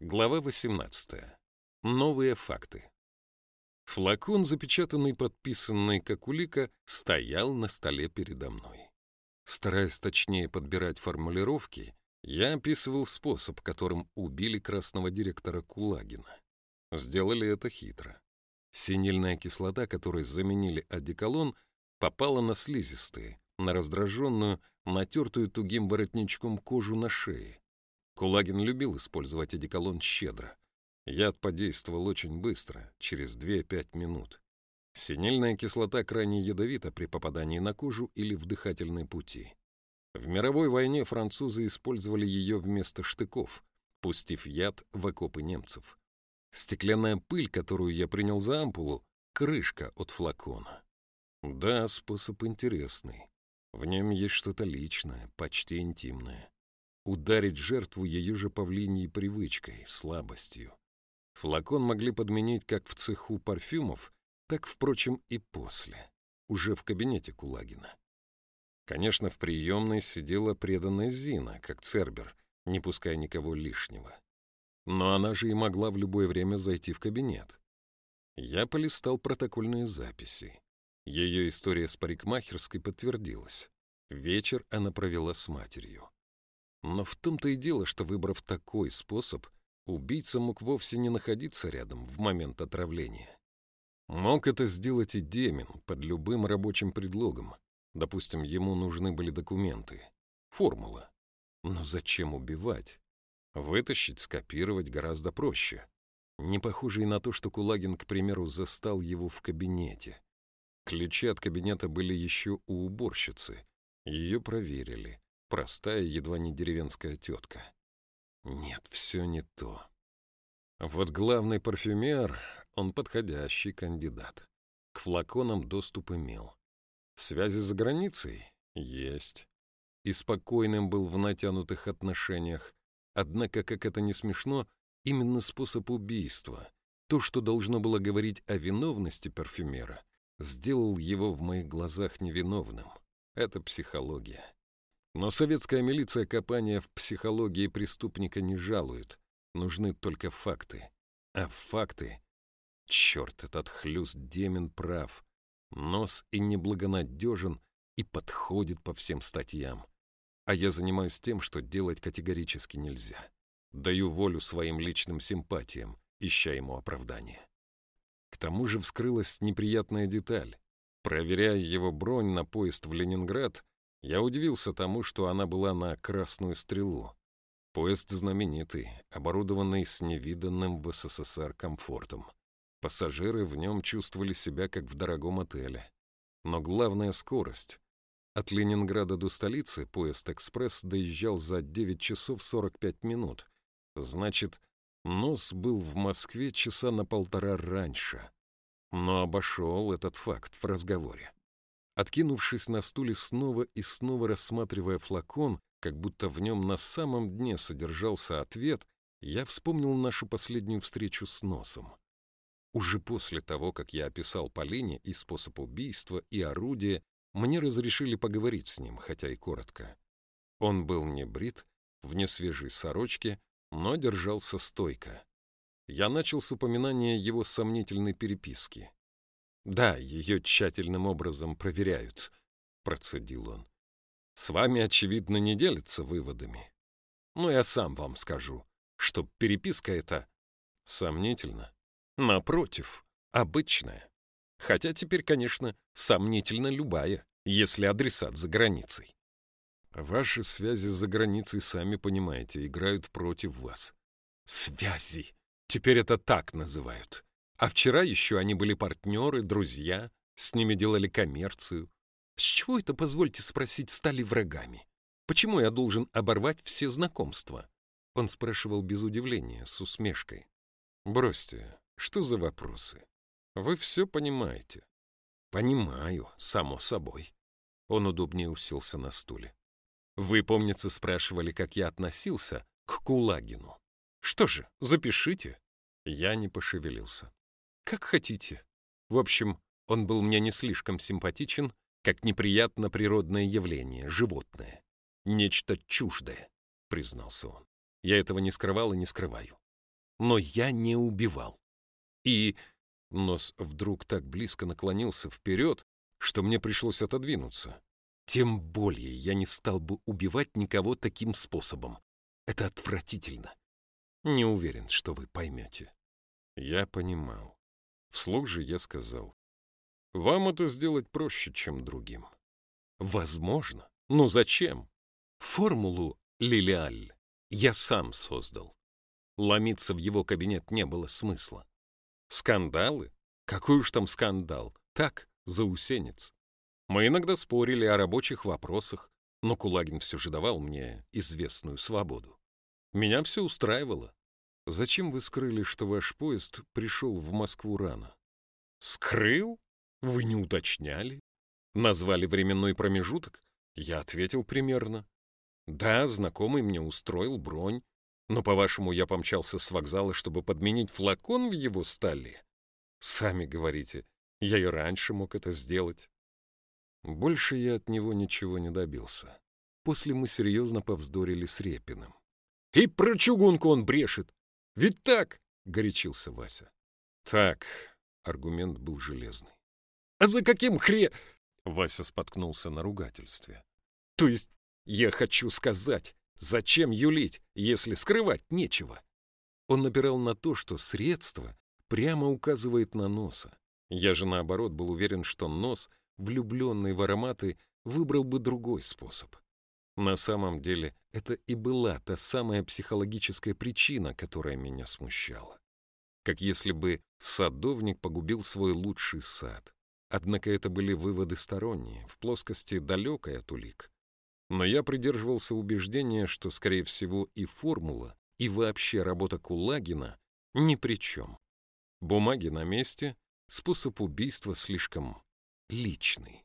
Глава 18. Новые факты. Флакон, запечатанный, подписанный как улика, стоял на столе передо мной. Стараясь точнее подбирать формулировки, я описывал способ, которым убили красного директора Кулагина. Сделали это хитро. Синильная кислота, которой заменили одеколон, попала на слизистые, на раздраженную, натертую тугим воротничком кожу на шее, Кулагин любил использовать одеколон щедро. Яд подействовал очень быстро, через 2-5 минут. Синильная кислота крайне ядовита при попадании на кожу или в дыхательные пути. В мировой войне французы использовали ее вместо штыков, пустив яд в окопы немцев. Стеклянная пыль, которую я принял за ампулу, крышка от флакона. Да, способ интересный. В нем есть что-то личное, почти интимное ударить жертву ее же павлиньей привычкой, слабостью. Флакон могли подменить как в цеху парфюмов, так, впрочем, и после, уже в кабинете Кулагина. Конечно, в приемной сидела преданная Зина, как Цербер, не пуская никого лишнего. Но она же и могла в любое время зайти в кабинет. Я полистал протокольные записи. Ее история с парикмахерской подтвердилась. Вечер она провела с матерью. Но в том-то и дело, что, выбрав такой способ, убийца мог вовсе не находиться рядом в момент отравления. Мог это сделать и Демин под любым рабочим предлогом. Допустим, ему нужны были документы. Формула. Но зачем убивать? Вытащить, скопировать гораздо проще. Не похоже и на то, что Кулагин, к примеру, застал его в кабинете. Ключи от кабинета были еще у уборщицы. Ее проверили. Простая, едва не деревенская тетка. Нет, все не то. Вот главный парфюмер, он подходящий кандидат. К флаконам доступ имел. Связи за границей? Есть. И спокойным был в натянутых отношениях. Однако, как это не смешно, именно способ убийства, то, что должно было говорить о виновности парфюмера, сделал его в моих глазах невиновным. Это психология. Но советская милиция копания в психологии преступника не жалует. Нужны только факты. А факты... Черт, этот хлюст Демин прав. Нос и неблагонадежен, и подходит по всем статьям. А я занимаюсь тем, что делать категорически нельзя. Даю волю своим личным симпатиям, ища ему оправдание. К тому же вскрылась неприятная деталь. Проверяя его бронь на поезд в Ленинград, я удивился тому, что она была на красную стрелу. Поезд знаменитый, оборудованный с невиданным в СССР комфортом. Пассажиры в нем чувствовали себя как в дорогом отеле. Но главная скорость. От Ленинграда до столицы поезд «Экспресс» доезжал за 9 часов 45 минут. Значит, нос был в Москве часа на полтора раньше. Но обошел этот факт в разговоре. Откинувшись на стуле снова и снова рассматривая флакон, как будто в нем на самом дне содержался ответ, я вспомнил нашу последнюю встречу с носом. Уже после того, как я описал Полине и способ убийства, и орудие, мне разрешили поговорить с ним, хотя и коротко. Он был не брит, в несвежей сорочке, но держался стойко. Я начал с упоминания его сомнительной переписки. Да, ее тщательным образом проверяют, процедил он. С вами, очевидно, не делятся выводами. Но я сам вам скажу, что переписка эта сомнительна. Напротив, обычная. Хотя теперь, конечно, сомнительна любая, если адресат за границей. Ваши связи за границей, сами понимаете, играют против вас. Связи! Теперь это так называют. А вчера еще они были партнеры, друзья, с ними делали коммерцию. С чего это, позвольте спросить, стали врагами? Почему я должен оборвать все знакомства? Он спрашивал без удивления, с усмешкой. Бросьте, что за вопросы? Вы все понимаете. Понимаю, само собой. Он удобнее уселся на стуле. Вы, помнится, спрашивали, как я относился к Кулагину. Что же, запишите. Я не пошевелился. Как хотите. В общем, он был мне не слишком симпатичен, как неприятно природное явление, животное. Нечто чуждое, признался он. Я этого не скрывал и не скрываю. но я не убивал. И нос вдруг так близко наклонился вперед, что мне пришлось отодвинуться. Тем более я не стал бы убивать никого таким способом. Это отвратительно. Не уверен, что вы поймете. Я понимал. Вслух же я сказал. Вам это сделать проще, чем другим. Возможно. Но зачем? Формулу Лилиаль я сам создал. Ломиться в его кабинет не было смысла. Скандалы? Какой уж там скандал? Так, заусенец. Мы иногда спорили о рабочих вопросах, но Кулагин все же давал мне известную свободу. Меня все устраивало. Зачем вы скрыли, что ваш поезд пришел в Москву рано? Скрыл? Вы не уточняли? Назвали временной промежуток? Я ответил примерно. Да, знакомый мне устроил бронь, но, по-вашему, я помчался с вокзала, чтобы подменить флакон в его столе? Сами говорите, я и раньше мог это сделать. Больше я от него ничего не добился. После мы серьезно повздорили с Репиным. — И про чугунку он брешет! Ведь так! — горячился Вася. — Так, аргумент был железный. — А за каким хре... Вася споткнулся на ругательстве. — То есть, я хочу сказать, зачем юлить, если скрывать нечего? Он напирал на то, что средство прямо указывает на носа. Я же, наоборот, был уверен, что нос влюбленный в ароматы, выбрал бы другой способ. На самом деле, это и была та самая психологическая причина, которая меня смущала. Как если бы садовник погубил свой лучший сад. Однако это были выводы сторонние, в плоскости далекой от улик. Но я придерживался убеждения, что, скорее всего, и формула, и вообще работа Кулагина ни при чем. Бумаги на месте, способ убийства слишком личный.